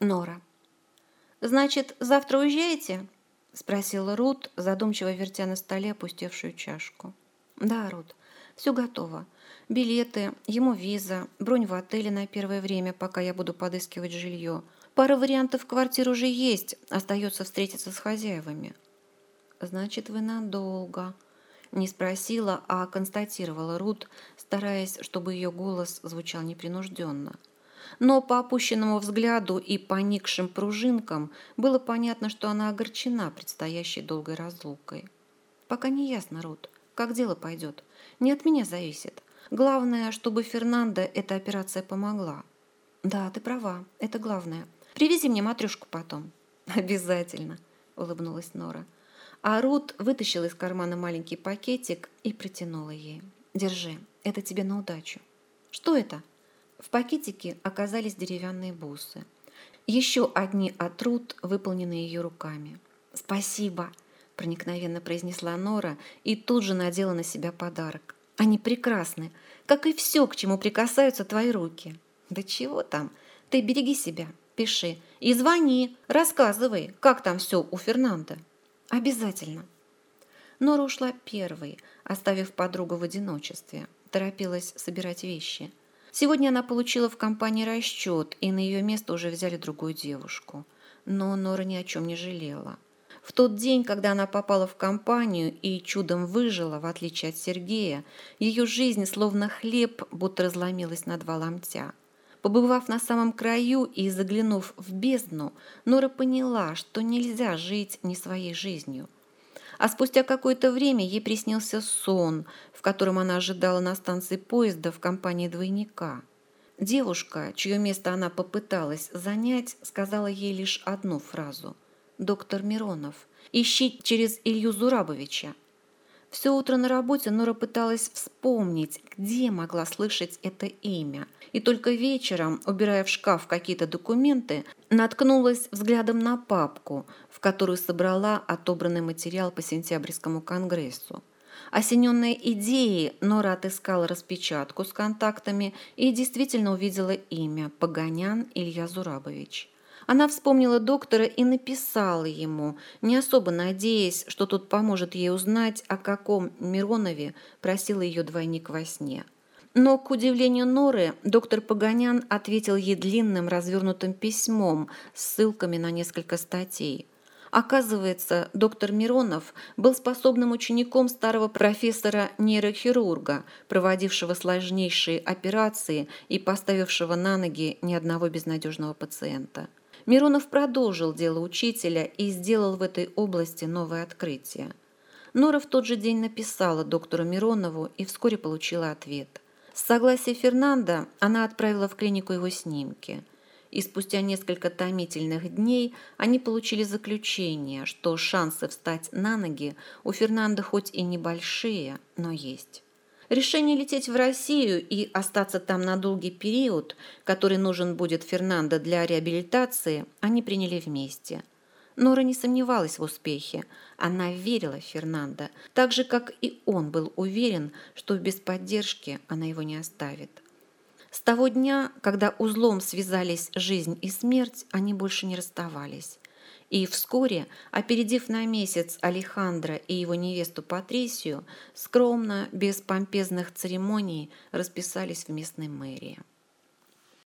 Нора. «Значит, завтра уезжаете?» – спросила Рут, задумчиво вертя на столе опустевшую чашку. «Да, Рут, все готово. Билеты, ему виза, бронь в отеле на первое время, пока я буду подыскивать жилье. Пара вариантов квартир уже есть, остается встретиться с хозяевами». «Значит, вы надолго», не спросила, а констатировала Рут, стараясь, чтобы ее голос звучал непринужденно. Но по опущенному взгляду и поникшим пружинкам было понятно, что она огорчена предстоящей долгой разлукой. «Пока не ясно, Рут, как дело пойдет. Не от меня зависит. Главное, чтобы Фернандо эта операция помогла». «Да, ты права, это главное. Привези мне матрешку потом». «Обязательно», — улыбнулась Нора. А Рут вытащила из кармана маленький пакетик и протянула ей. «Держи, это тебе на удачу». «Что это?» В пакетике оказались деревянные бусы. Еще одни от Рут, выполненные ее руками. «Спасибо», – проникновенно произнесла Нора и тут же надела на себя подарок. «Они прекрасны, как и все, к чему прикасаются твои руки». «Да чего там? Ты береги себя, пиши и звони, рассказывай, как там все у Фернанда». «Обязательно». Нора ушла первой, оставив подругу в одиночестве. Торопилась собирать вещи – Сегодня она получила в компании расчет, и на ее место уже взяли другую девушку. Но Нора ни о чем не жалела. В тот день, когда она попала в компанию и чудом выжила, в отличие от Сергея, ее жизнь, словно хлеб, будто разломилась на два ломтя. Побывав на самом краю и заглянув в бездну, Нора поняла, что нельзя жить не своей жизнью. А спустя какое-то время ей приснился сон, в котором она ожидала на станции поезда в компании двойника. Девушка, чье место она попыталась занять, сказала ей лишь одну фразу. «Доктор Миронов, ищи через Илью Зурабовича». Все утро на работе Нора пыталась вспомнить, где могла слышать это имя. И только вечером, убирая в шкаф какие-то документы, наткнулась взглядом на папку, в которую собрала отобранный материал по сентябрьскому конгрессу. Осененная идеей, Нора отыскала распечатку с контактами и действительно увидела имя – Погонян Илья Зурабович. Она вспомнила доктора и написала ему, не особо надеясь, что тот поможет ей узнать, о каком Миронове просила ее двойник во сне. Но, к удивлению Норы, доктор Погонян ответил ей длинным развернутым письмом с ссылками на несколько статей – Оказывается, доктор Миронов был способным учеником старого профессора-нейрохирурга, проводившего сложнейшие операции и поставившего на ноги ни одного безнадежного пациента. Миронов продолжил дело учителя и сделал в этой области новое открытие. Нора в тот же день написала доктору Миронову и вскоре получила ответ. С согласия Фернанда она отправила в клинику его снимки – и спустя несколько томительных дней они получили заключение, что шансы встать на ноги у Фернанда хоть и небольшие, но есть. Решение лететь в Россию и остаться там на долгий период, который нужен будет Фернандо для реабилитации, они приняли вместе. Нора не сомневалась в успехе. Она верила в Фернандо, так же, как и он был уверен, что без поддержки она его не оставит. С того дня, когда узлом связались жизнь и смерть, они больше не расставались. И вскоре, опередив на месяц Алехандро и его невесту Патрисию, скромно, без помпезных церемоний расписались в местной мэрии.